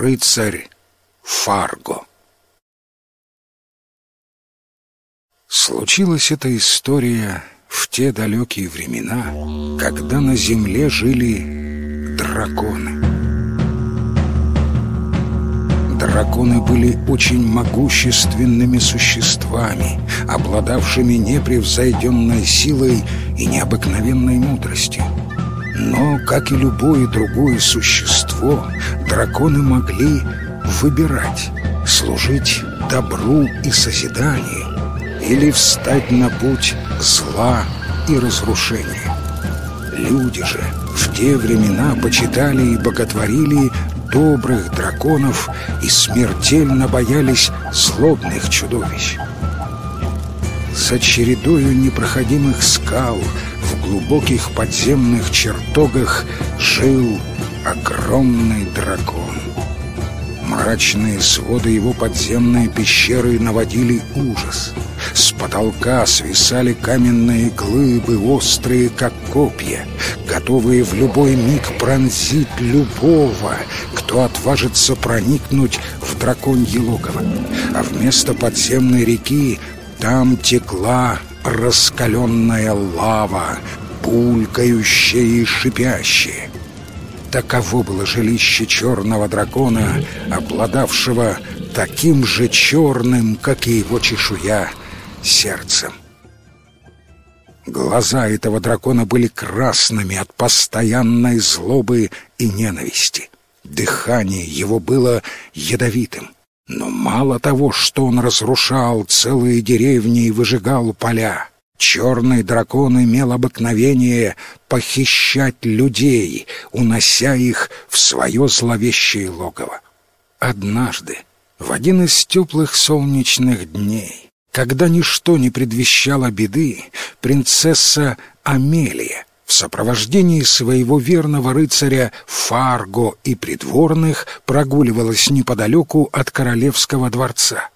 рыцарь Фарго. Случилась эта история в те далекие времена, когда на земле жили драконы. Драконы были очень могущественными существами, обладавшими непревзойденной силой и необыкновенной мудростью. Но, как и любое другое существо, драконы могли выбирать, служить добру и созиданию или встать на путь зла и разрушения. Люди же в те времена почитали и боготворили добрых драконов и смертельно боялись злобных чудовищ. За чередою непроходимых скал в глубоких подземных чертогах жил огромный дракон. Мрачные своды его подземной пещеры наводили ужас. С потолка свисали каменные глыбы, острые, как копья, готовые в любой миг пронзить любого, кто отважится проникнуть в драконье логово. А вместо подземной реки там текла раскаленная лава, булькающая и шипящая. Таково было жилище черного дракона, обладавшего таким же черным, как и его чешуя, сердцем. Глаза этого дракона были красными от постоянной злобы и ненависти. Дыхание его было ядовитым. Но мало того, что он разрушал целые деревни и выжигал поля, Черный дракон имел обыкновение похищать людей, унося их в свое зловещее логово. Однажды, в один из теплых солнечных дней, когда ничто не предвещало беды, принцесса Амелия в сопровождении своего верного рыцаря Фарго и придворных прогуливалась неподалеку от королевского дворца.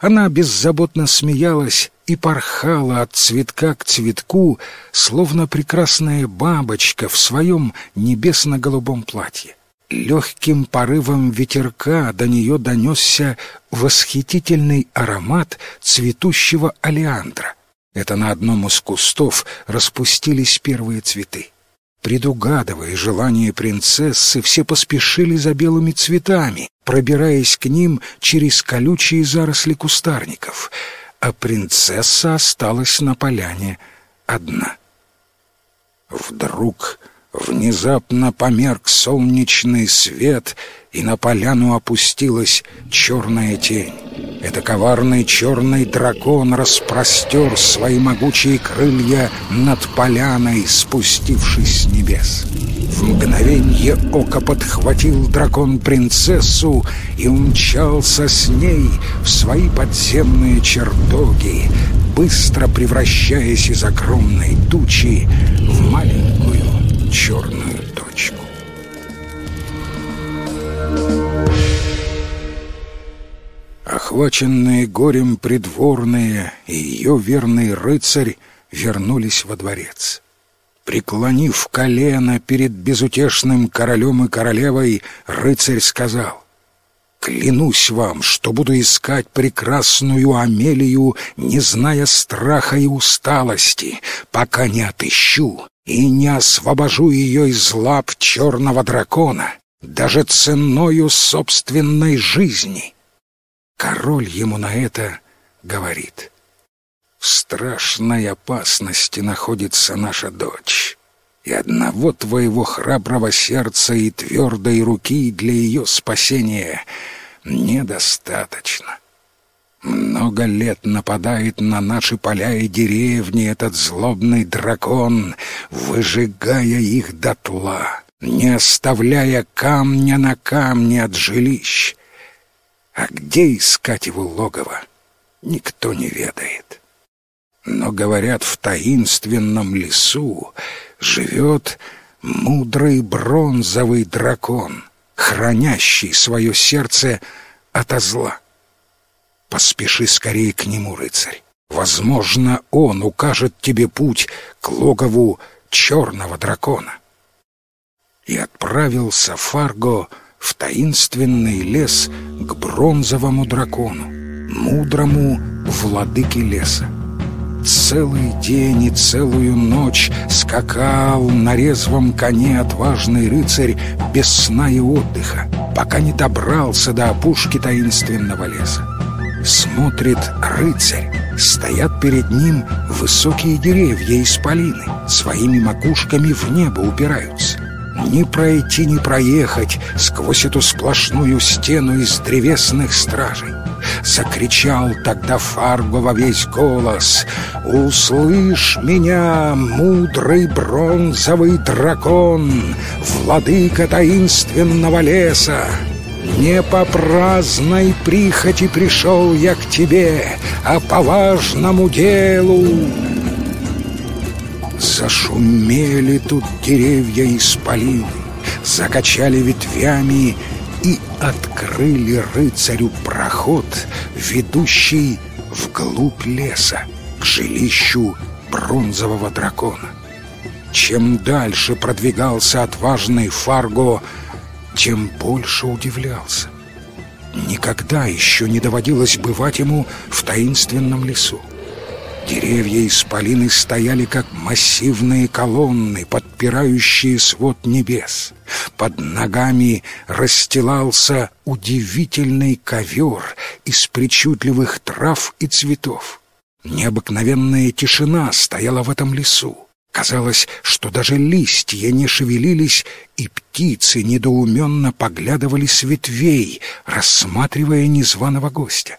Она беззаботно смеялась и порхала от цветка к цветку, словно прекрасная бабочка в своем небесно-голубом платье. Легким порывом ветерка до нее донесся восхитительный аромат цветущего алиандра. Это на одном из кустов распустились первые цветы. Предугадывая желание принцессы, все поспешили за белыми цветами, пробираясь к ним через колючие заросли кустарников, а принцесса осталась на поляне одна. Вдруг внезапно померк солнечный свет, и на поляну опустилась черная тень. Это коварный черный дракон распростер свои могучие крылья над поляной, спустившись с небес. В мгновенье ока подхватил дракон принцессу и умчался с ней в свои подземные чертоги, быстро превращаясь из огромной тучи в маленькую черную точку. Охваченные горем придворные и ее верный рыцарь вернулись во дворец. Преклонив колено перед безутешным королем и королевой, рыцарь сказал, «Клянусь вам, что буду искать прекрасную Амелию, не зная страха и усталости, пока не отыщу и не освобожу ее из лап черного дракона, даже ценою собственной жизни». Король ему на это говорит. В страшной опасности находится наша дочь, и одного твоего храброго сердца и твердой руки для ее спасения недостаточно. Много лет нападает на наши поля и деревни этот злобный дракон, выжигая их дотла, не оставляя камня на камне от жилищ, а где искать его логово, никто не ведает. Но, говорят, в таинственном лесу живет мудрый бронзовый дракон, хранящий свое сердце ото зла. Поспеши скорее к нему, рыцарь. Возможно, он укажет тебе путь к логову черного дракона. И отправился Фарго в таинственный лес к бронзовому дракону, мудрому владыке леса. Целый день и целую ночь скакал на резвом коне отважный рыцарь без сна и отдыха, пока не добрался до опушки таинственного леса. Смотрит рыцарь, стоят перед ним высокие деревья из полины, своими макушками в небо упираются. Ни пройти, ни проехать сквозь эту сплошную стену из древесных стражей. Закричал тогда Фарго во весь голос «Услышь меня, мудрый бронзовый дракон, Владыка таинственного леса!» Не по праздной прихоти пришел я к тебе, а по важному делу. Зашумели тут деревья из полины, закачали ветвями и открыли рыцарю проход, ведущий вглубь леса, к жилищу бронзового дракона. Чем дальше продвигался отважный Фарго, тем больше удивлялся. Никогда еще не доводилось бывать ему в таинственном лесу. Деревья исполины стояли, как массивные колонны, подпирающие свод небес. Под ногами расстилался удивительный ковер из причудливых трав и цветов. Необыкновенная тишина стояла в этом лесу. Казалось, что даже листья не шевелились, и птицы недоуменно поглядывали с ветвей, рассматривая незваного гостя.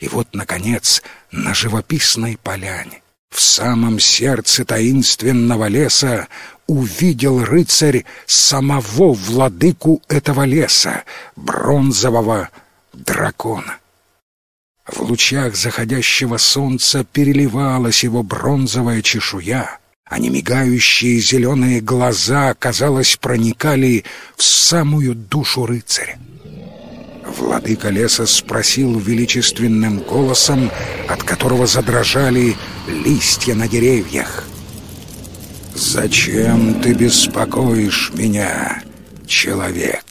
И вот, наконец, на живописной поляне, в самом сердце таинственного леса, увидел рыцарь самого владыку этого леса, бронзового дракона. В лучах заходящего солнца переливалась его бронзовая чешуя, а немигающие зеленые глаза, казалось, проникали в самую душу рыцаря. Владыка леса спросил величественным голосом, от которого задрожали листья на деревьях. «Зачем ты беспокоишь меня, человек?»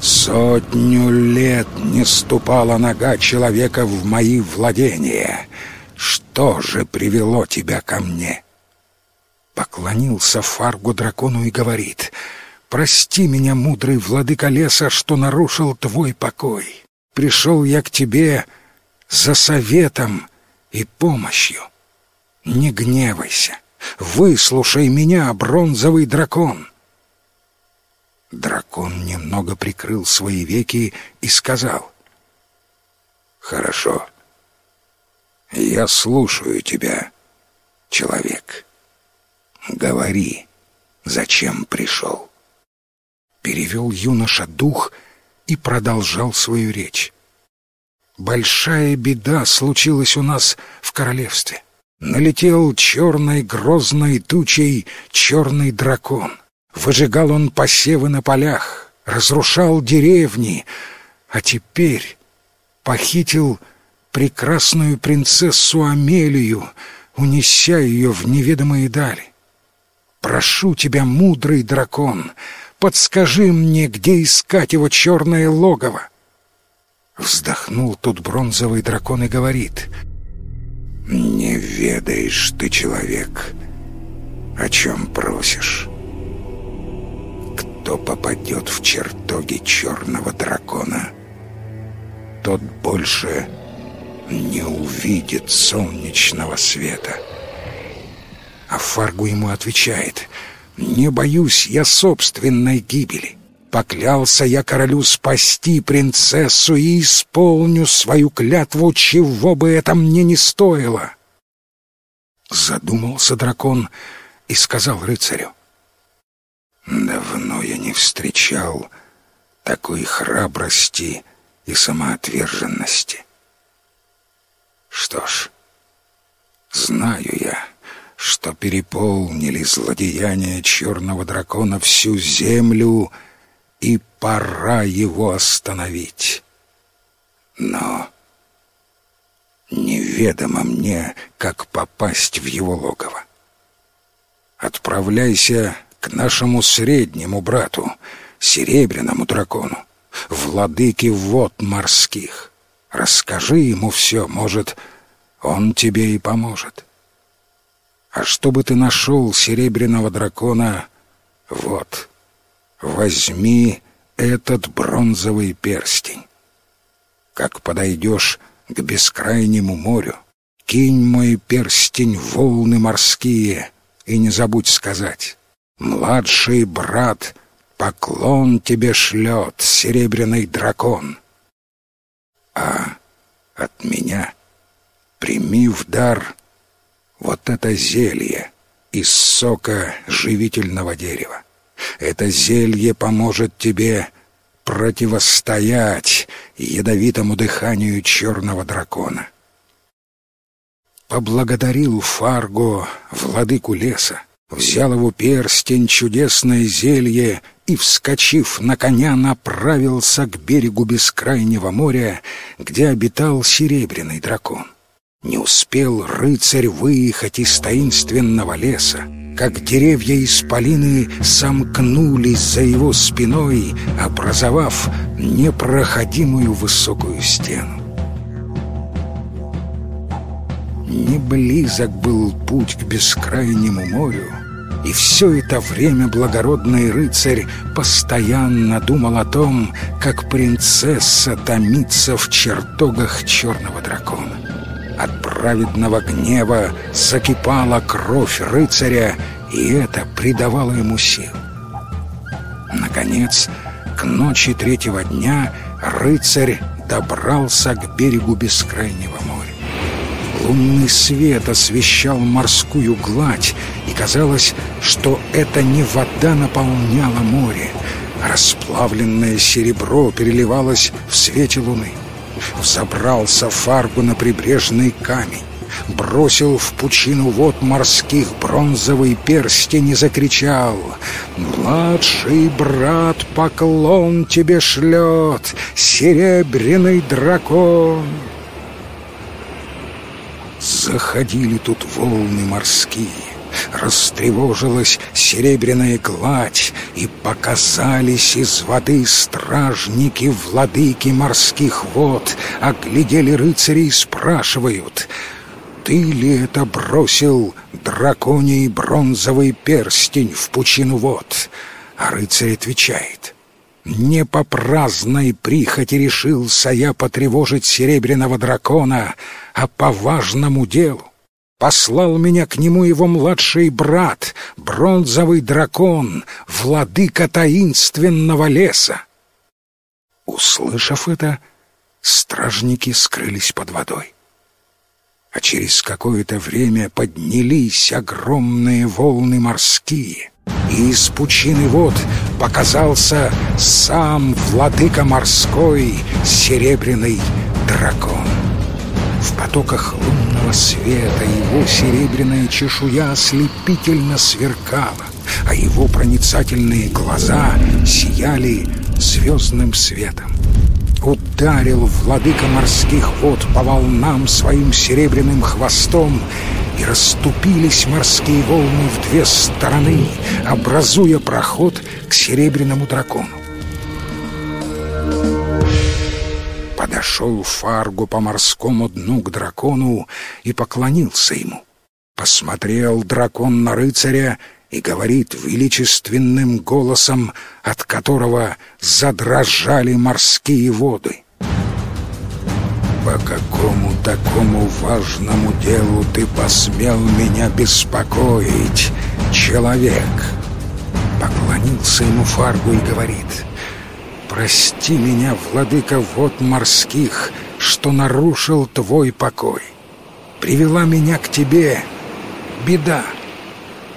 Сотню лет не ступала нога человека в мои владения. Что же привело тебя ко мне?» Поклонился Фаргу дракону и говорит — Прости меня, мудрый владыка леса, что нарушил твой покой. Пришел я к тебе за советом и помощью. Не гневайся, выслушай меня, бронзовый дракон. Дракон немного прикрыл свои веки и сказал. Хорошо, я слушаю тебя, человек. Говори, зачем пришел перевел юноша дух и продолжал свою речь. Большая беда случилась у нас в королевстве. Налетел черной грозной тучей черный дракон. Выжигал он посевы на полях, разрушал деревни, а теперь похитил прекрасную принцессу Амелию, унеся ее в неведомые дали. Прошу тебя, мудрый дракон, — Подскажи мне, где искать его черное логово!» Вздохнул тут бронзовый дракон и говорит. «Не ведаешь ты, человек, о чем просишь. Кто попадет в чертоги черного дракона, тот больше не увидит солнечного света». А Фаргу ему отвечает — не боюсь я собственной гибели. Поклялся я королю спасти принцессу и исполню свою клятву, чего бы это мне не стоило. Задумался дракон и сказал рыцарю. Давно я не встречал такой храбрости и самоотверженности. Что ж, знаю я, что переполнили злодеяния черного дракона всю землю, и пора его остановить. Но неведомо мне, как попасть в его логово. Отправляйся к нашему среднему брату, серебряному дракону, владыке вод морских. Расскажи ему все, может, он тебе и поможет. А чтобы ты нашел серебряного дракона, вот, возьми этот бронзовый перстень. Как подойдешь к бескрайнему морю, кинь мой перстень в волны морские и не забудь сказать, младший брат поклон тебе шлет серебряный дракон. А от меня прими в дар вот это зелье из сока живительного дерева. Это зелье поможет тебе противостоять ядовитому дыханию черного дракона. Поблагодарил Фарго, владыку леса, взял его перстень, чудесное зелье и, вскочив на коня, направился к берегу бескрайнего моря, где обитал серебряный дракон. Не успел рыцарь выехать из таинственного леса, как деревья исполины сомкнулись за его спиной, образовав непроходимую высокую стену. Не близок был путь к бескрайнему морю, и все это время благородный рыцарь постоянно думал о том, как принцесса томится в чертогах черного дракона. От праведного гнева закипала кровь рыцаря, и это придавало ему сил. Наконец, к ночи третьего дня рыцарь добрался к берегу бескрайнего моря. Лунный свет освещал морскую гладь, и казалось, что это не вода наполняла море, расплавленное серебро переливалось в свете луны взобрался фаргу на прибрежный камень, бросил в пучину вод морских бронзовый перстень и закричал «Младший брат поклон тебе шлет, серебряный дракон!» Заходили тут волны морские, растревожилась серебряная гладь, и показались из воды стражники владыки морских вод, оглядели рыцарей и спрашивают, «Ты ли это бросил драконий бронзовый перстень в пучину вод?» А рыцарь отвечает, «Не по праздной прихоти решился я потревожить серебряного дракона, а по важному делу. Послал меня к нему его младший брат, бронзовый дракон, владыка таинственного леса. Услышав это, стражники скрылись под водой. А через какое-то время поднялись огромные волны морские, и из пучины вод показался сам владыка морской, серебряный дракон. В потоках лунного света его серебряная чешуя ослепительно сверкала, а его проницательные глаза сияли звездным светом. Ударил владыка морских вод по волнам своим серебряным хвостом, и расступились морские волны в две стороны, образуя проход к серебряному дракону. Подошел Фарго по морскому дну к дракону и поклонился ему. Посмотрел дракон на рыцаря и говорит величественным голосом, от которого задрожали морские воды. «По какому такому важному делу ты посмел меня беспокоить, человек?» Поклонился ему Фаргу и говорит — Прости меня, владыка вод морских, что нарушил твой покой. Привела меня к тебе беда.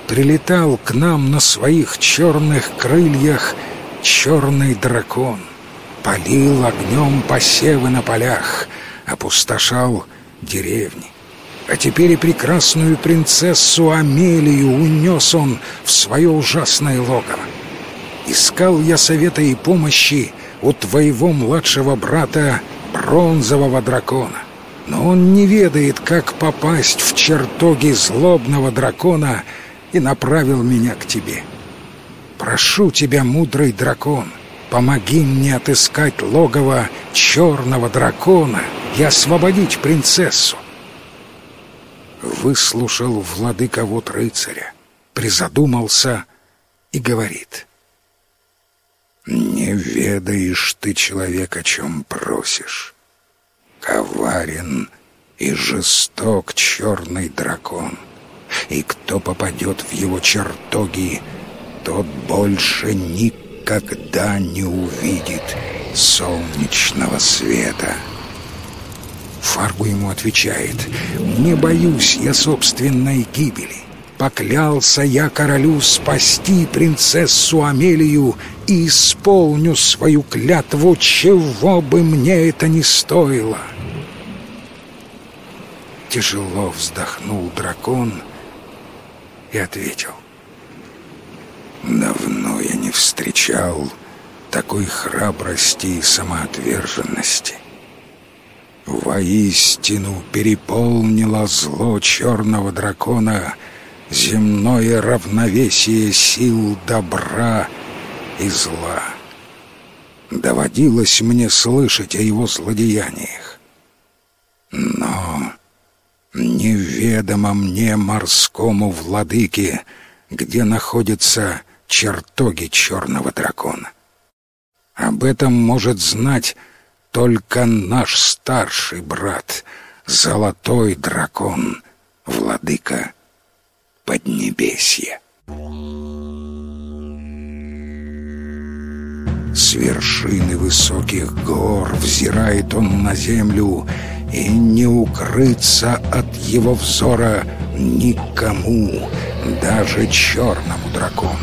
Прилетал к нам на своих черных крыльях черный дракон. Полил огнем посевы на полях, опустошал деревни. А теперь и прекрасную принцессу Амелию унес он в свое ужасное логово. Искал я совета и помощи у твоего младшего брата бронзового дракона. Но он не ведает, как попасть в чертоги злобного дракона и направил меня к тебе. Прошу тебя, мудрый дракон, помоги мне отыскать логово черного дракона и освободить принцессу. Выслушал владыка вот рыцаря, призадумался и говорит. «Не ведаешь ты, человек, о чем просишь. Коварен и жесток черный дракон, и кто попадет в его чертоги, тот больше никогда не увидит солнечного света». Фаргу ему отвечает, «Не боюсь я собственной гибели. Поклялся я королю спасти принцессу Амелию и исполню свою клятву, чего бы мне это ни стоило». Тяжело вздохнул дракон и ответил. «Давно я не встречал такой храбрости и самоотверженности». Воистину переполнило зло черного дракона земное равновесие сил добра и зла. Доводилось мне слышать о его злодеяниях. Но неведомо мне морскому владыке, где находятся чертоги черного дракона. Об этом может знать только наш старший брат, золотой дракон, владыка Поднебесья. С вершины высоких гор взирает он на землю, и не укрыться от его взора никому, даже черному дракону.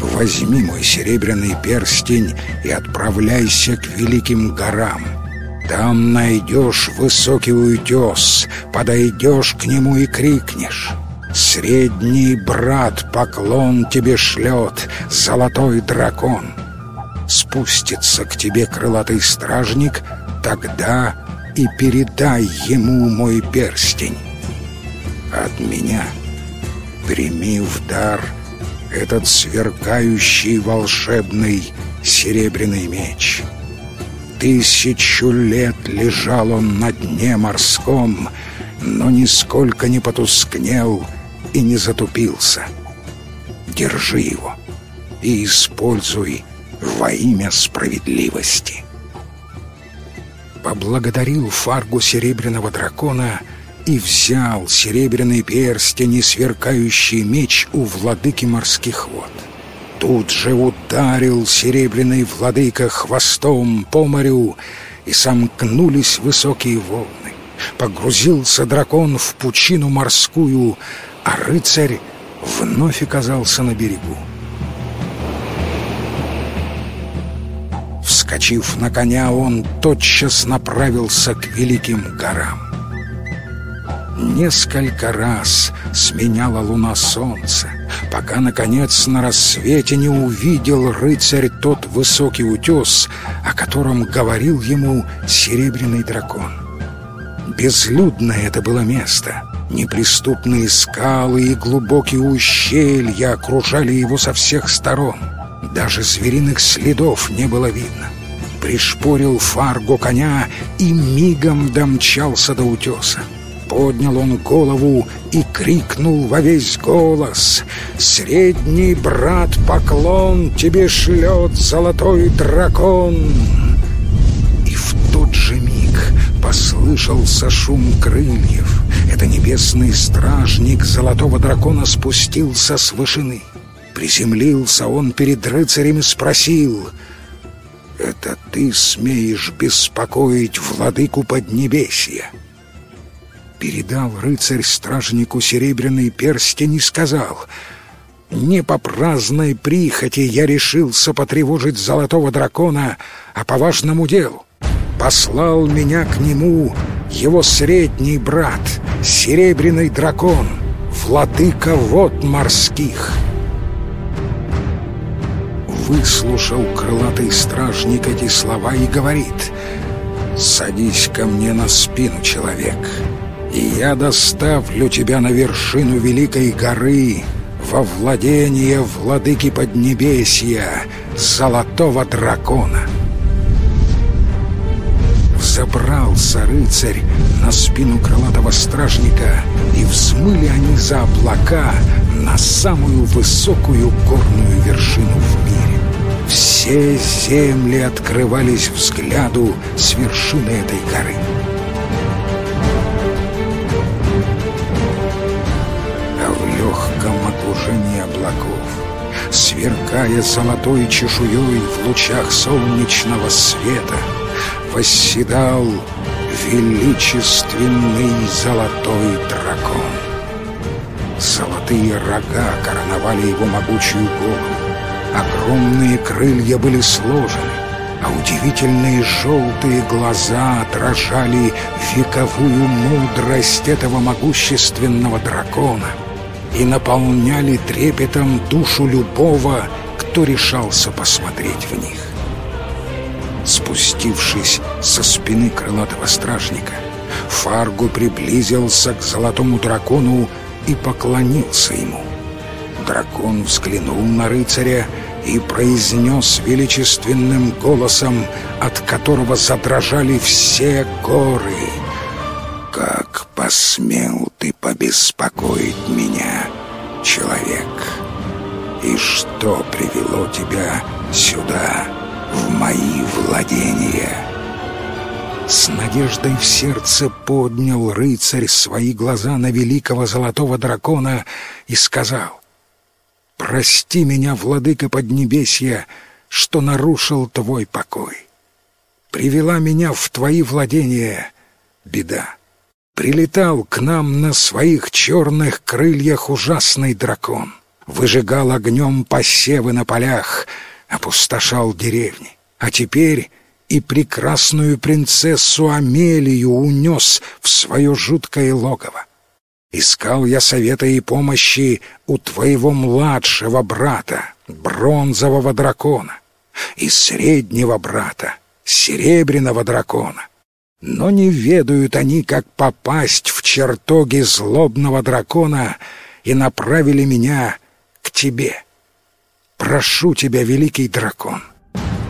Возьми мой серебряный перстень и отправляйся к великим горам. Там найдешь высокий утес, подойдешь к нему и крикнешь. Средний брат поклон тебе шлет, золотой дракон. Спустится к тебе крылатый стражник, тогда и передай ему мой перстень. От меня прими в дар — этот сверкающий волшебный серебряный меч. Тысячу лет лежал он на дне морском, но нисколько не потускнел и не затупился. Держи его и используй во имя справедливости. Поблагодарил Фаргу Серебряного Дракона — и взял серебряный перстень и сверкающий меч у владыки морских вод. Тут же ударил серебряный владыка хвостом по морю, и сомкнулись высокие волны. Погрузился дракон в пучину морскую, а рыцарь вновь оказался на берегу. Вскочив на коня, он тотчас направился к великим горам. Несколько раз сменяла луна солнце, пока, наконец, на рассвете не увидел рыцарь тот высокий утес, о котором говорил ему серебряный дракон. Безлюдное это было место. Неприступные скалы и глубокие ущелья окружали его со всех сторон. Даже звериных следов не было видно. Пришпорил фарго коня и мигом домчался до утеса. Поднял он голову и крикнул во весь голос «Средний брат поклон тебе шлет золотой дракон!» И в тот же миг послышался шум крыльев. Это небесный стражник золотого дракона спустился с вышины. Приземлился он перед рыцарем и спросил «Это ты смеешь беспокоить владыку Поднебесья?» передал рыцарь стражнику серебряный перстень и сказал «Не по праздной прихоти я решился потревожить золотого дракона, а по важному делу. Послал меня к нему его средний брат, серебряный дракон, владыка вод морских». Выслушал крылатый стражник эти слова и говорит «Садись ко мне на спину, человек» и я доставлю тебя на вершину великой горы, во владение владыки Поднебесья, золотого дракона. Взобрался рыцарь на спину крылатого стражника, и взмыли они за облака на самую высокую горную вершину в мире. Все земли открывались взгляду с вершины этой горы. А в легком окружении облаков, сверкая золотой чешуей в лучах солнечного света, восседал величественный золотой дракон. Золотые рога короновали его могучую голову. Огромные крылья были сложены, а удивительные желтые глаза отражали вековую мудрость этого могущественного дракона и наполняли трепетом душу любого, кто решался посмотреть в них. Спустившись со спины крылатого стражника, Фаргу приблизился к золотому дракону и поклонился ему. Дракон взглянул на рыцаря и произнес величественным голосом, от которого задрожали все горы. «Как посмел ты побеспокоить меня, человек? И что привело тебя сюда, в мои владения?» С надеждой в сердце поднял рыцарь свои глаза на великого золотого дракона и сказал — Прости меня, владыка Поднебесья, что нарушил твой покой. Привела меня в твои владения беда. Прилетал к нам на своих черных крыльях ужасный дракон. Выжигал огнем посевы на полях, опустошал деревни. А теперь и прекрасную принцессу Амелию унес в свое жуткое логово. Искал я совета и помощи у твоего младшего брата, бронзового дракона, и среднего брата, серебряного дракона. Но не ведают они, как попасть в чертоги злобного дракона, и направили меня к тебе. Прошу тебя, великий дракон,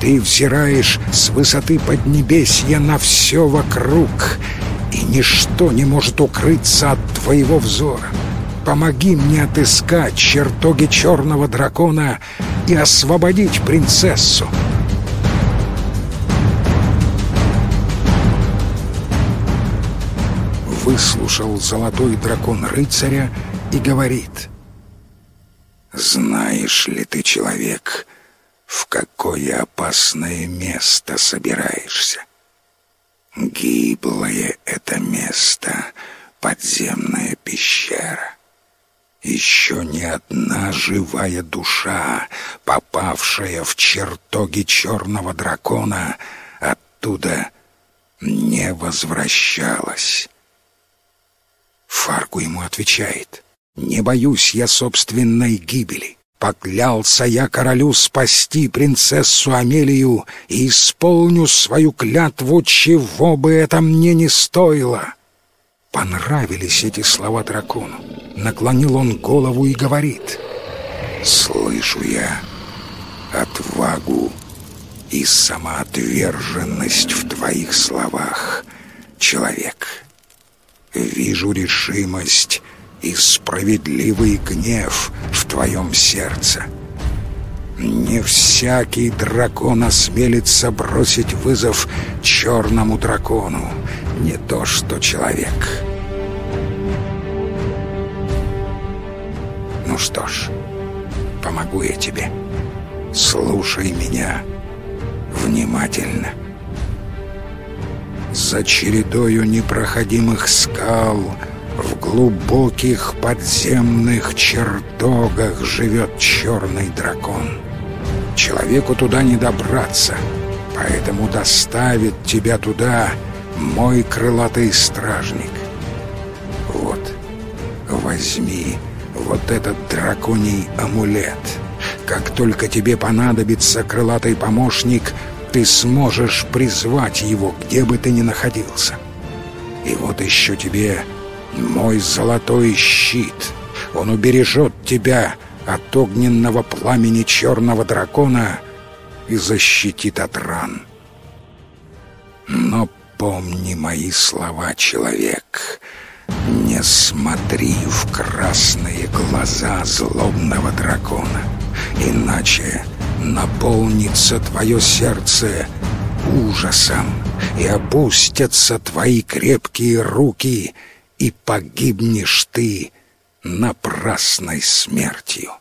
ты взираешь с высоты Поднебесья на все вокруг — и ничто не может укрыться от твоего взора. Помоги мне отыскать чертоги черного дракона и освободить принцессу. Выслушал золотой дракон рыцаря и говорит «Знаешь ли ты, человек, в какое опасное место собираешься?» Гиблое это место, подземная пещера. Еще ни одна живая душа, попавшая в чертоги черного дракона, оттуда не возвращалась. Фаргу ему отвечает, «Не боюсь я собственной гибели. Поклялся я королю спасти принцессу Амелию и исполню свою клятву, чего бы это мне не стоило. Понравились эти слова дракону. Наклонил он голову и говорит. Слышу я отвагу и самоотверженность в твоих словах, человек. Вижу решимость и справедливый гнев в твоем сердце. Не всякий дракон осмелится бросить вызов черному дракону, не то что человек. Ну что ж, помогу я тебе. Слушай меня внимательно. За чередою непроходимых скал — в глубоких подземных чертогах живет черный дракон. Человеку туда не добраться, поэтому доставит тебя туда мой крылатый стражник. Вот, возьми вот этот драконий амулет. Как только тебе понадобится крылатый помощник, ты сможешь призвать его, где бы ты ни находился. И вот еще тебе мой золотой щит. Он убережет тебя от огненного пламени черного дракона и защитит от ран. Но помни мои слова, человек. Не смотри в красные глаза злобного дракона, иначе наполнится твое сердце ужасом, и опустятся твои крепкие руки, и погибнешь ты напрасной смертью.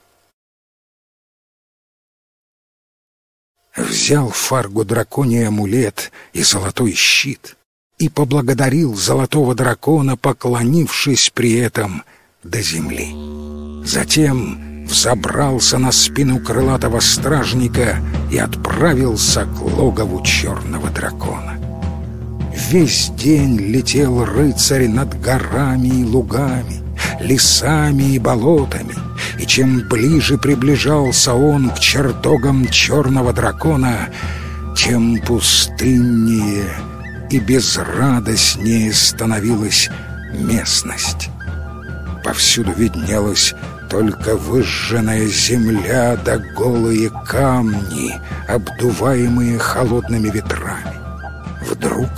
Взял фаргу драконий амулет и золотой щит и поблагодарил золотого дракона, поклонившись при этом до земли. Затем взобрался на спину крылатого стражника и отправился к логову черного дракона. Весь день летел рыцарь над горами и лугами, лесами и болотами, и чем ближе приближался он к чертогам черного дракона, тем пустыннее и безрадостнее становилась местность. Повсюду виднелась только выжженная земля да голые камни, обдуваемые холодными ветрами. Вдруг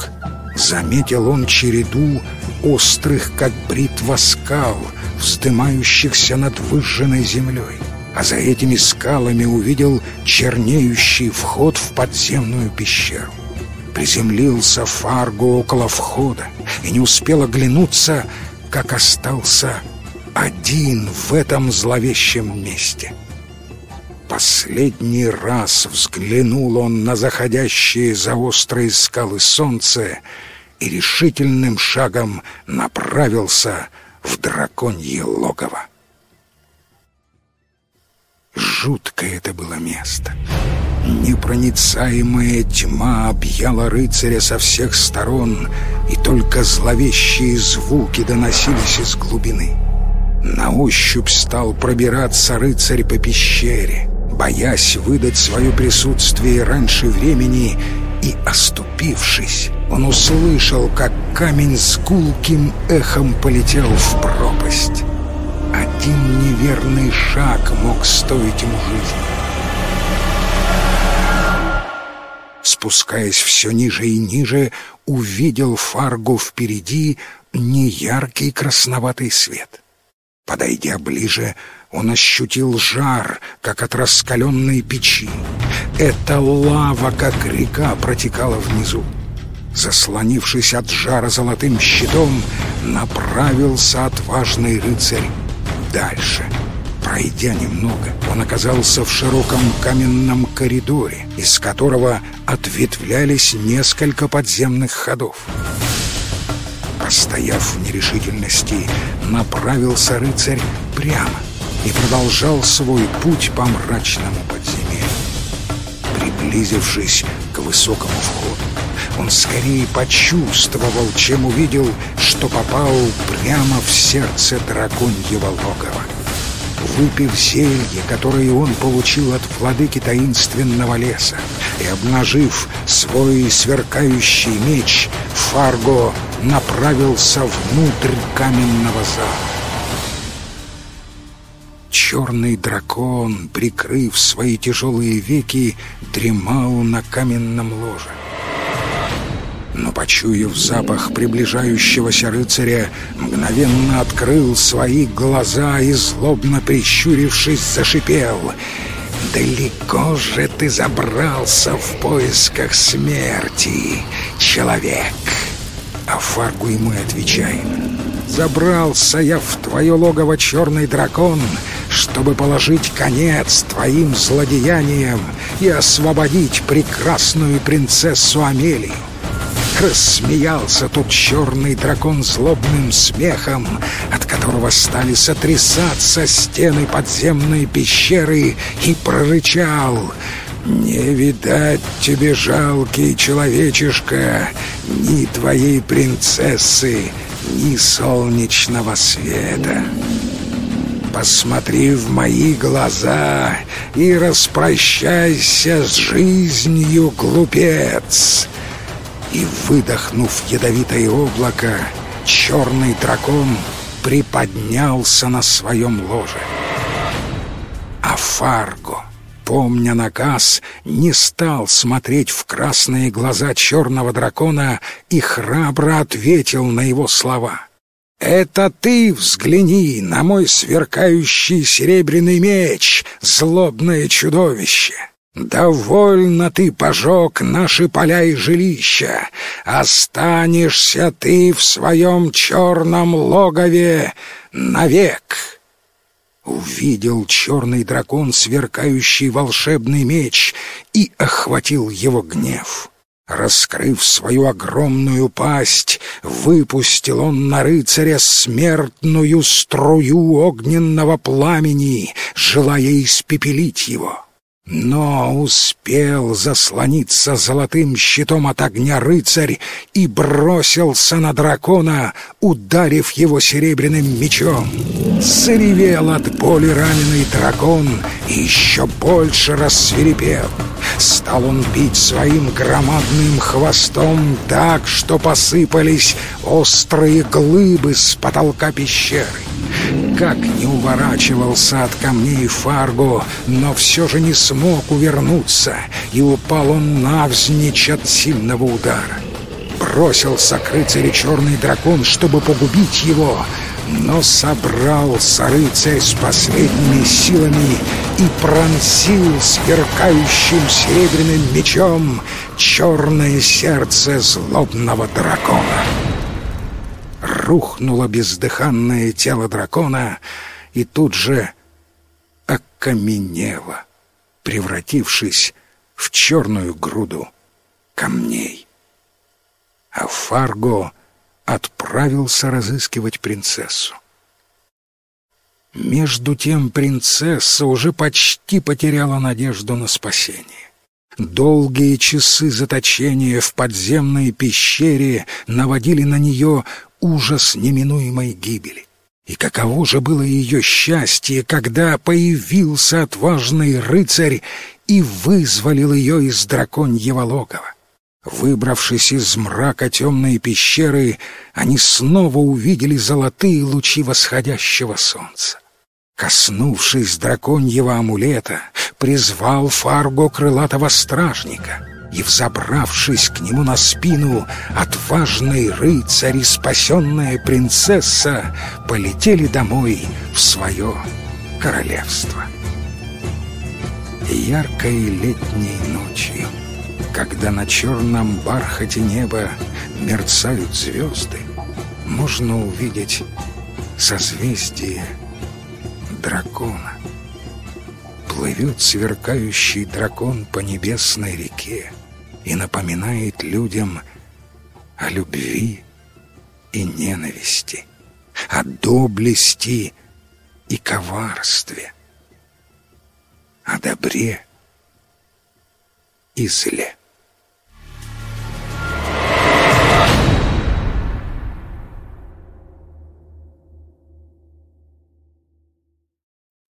заметил он череду острых, как бритва скал, вздымающихся над выжженной землей, а за этими скалами увидел чернеющий вход в подземную пещеру. Приземлился Фарго около входа и не успел оглянуться, как остался один в этом зловещем месте. Последний раз взглянул он на заходящие за острые скалы солнце и решительным шагом направился в драконье логово. Жуткое это было место. Непроницаемая тьма объяла рыцаря со всех сторон, и только зловещие звуки доносились из глубины. На ощупь стал пробираться рыцарь по пещере, боясь выдать свое присутствие раньше времени, и, оступившись, он услышал, как камень с гулким эхом полетел в пропасть. Один неверный шаг мог стоить ему жизни. Спускаясь все ниже и ниже, увидел Фаргу впереди неяркий красноватый свет. Подойдя ближе, он ощутил жар, как от раскаленной печи. Эта лава, как река, протекала внизу. Заслонившись от жара золотым щитом, направился отважный рыцарь дальше. Пройдя немного, он оказался в широком каменном коридоре, из которого ответвлялись несколько подземных ходов. Постояв в нерешительности, направился рыцарь прямо и продолжал свой путь по мрачному подземелью. Приблизившись к высокому входу, он скорее почувствовал, чем увидел, что попал прямо в сердце драконьего логова. Выпив зелье, которое он получил от владыки таинственного леса, и обнажив свой сверкающий меч, Фарго направился внутрь каменного зала. Черный дракон, прикрыв свои тяжелые веки, дремал на каменном ложе почуяв запах приближающегося рыцаря, мгновенно открыл свои глаза и, злобно прищурившись, зашипел. «Далеко же ты забрался в поисках смерти, человек!» А Фаргу ему и отвечает. «Забрался я в твое логово, черный дракон, чтобы положить конец твоим злодеяниям и освободить прекрасную принцессу Амелию. Рассмеялся тут черный дракон злобным смехом, от которого стали сотрясаться стены подземной пещеры, и прорычал «Не видать тебе, жалкий человечишка, ни твоей принцессы, ни солнечного света». Посмотри в мои глаза и распрощайся с жизнью, глупец. И, выдохнув ядовитое облако, черный дракон приподнялся на своем ложе. Фарго, помня наказ, не стал смотреть в красные глаза черного дракона и храбро ответил на его слова. «Это ты взгляни на мой сверкающий серебряный меч, злобное чудовище! Довольно ты пожег наши поля и жилища, останешься ты в своем черном логове навек!» Увидел черный дракон сверкающий волшебный меч и охватил его гнев. Раскрыв свою огромную пасть, выпустил он на рыцаря смертную струю огненного пламени, желая испепелить его. Но успел заслониться золотым щитом от огня рыцарь и бросился на дракона, ударив его серебряным мечом. Заревел от боли раненый дракон и еще больше рассверепел. Стал он бить своим громадным хвостом так, что посыпались острые глыбы с потолка пещеры. Как не уворачивался от камней Фарго, но все же не смог увернуться, и упал он навзничь от сильного удара. Бросился к рыцарю черный дракон, чтобы погубить его, но собрался рыцарь с последними силами и пронзил сверкающим серебряным мечом черное сердце злобного дракона рухнуло бездыханное тело дракона и тут же окаменело, превратившись в черную груду камней. А Фарго отправился разыскивать принцессу. Между тем принцесса уже почти потеряла надежду на спасение. Долгие часы заточения в подземной пещере наводили на нее ужас неминуемой гибели. И каково же было ее счастье, когда появился отважный рыцарь и вызволил ее из драконьего логова. Выбравшись из мрака темной пещеры, они снова увидели золотые лучи восходящего солнца. Коснувшись драконьего амулета, призвал Фарго крылатого стражника — и, взобравшись к нему на спину, отважный рыцарь и спасенная принцесса полетели домой в свое королевство. Яркой летней ночью, когда на черном бархате неба мерцают звезды, можно увидеть созвездие дракона. Плывет сверкающий дракон по небесной реке, и напоминает людям о любви и ненависти, о доблести и коварстве, о добре и зле.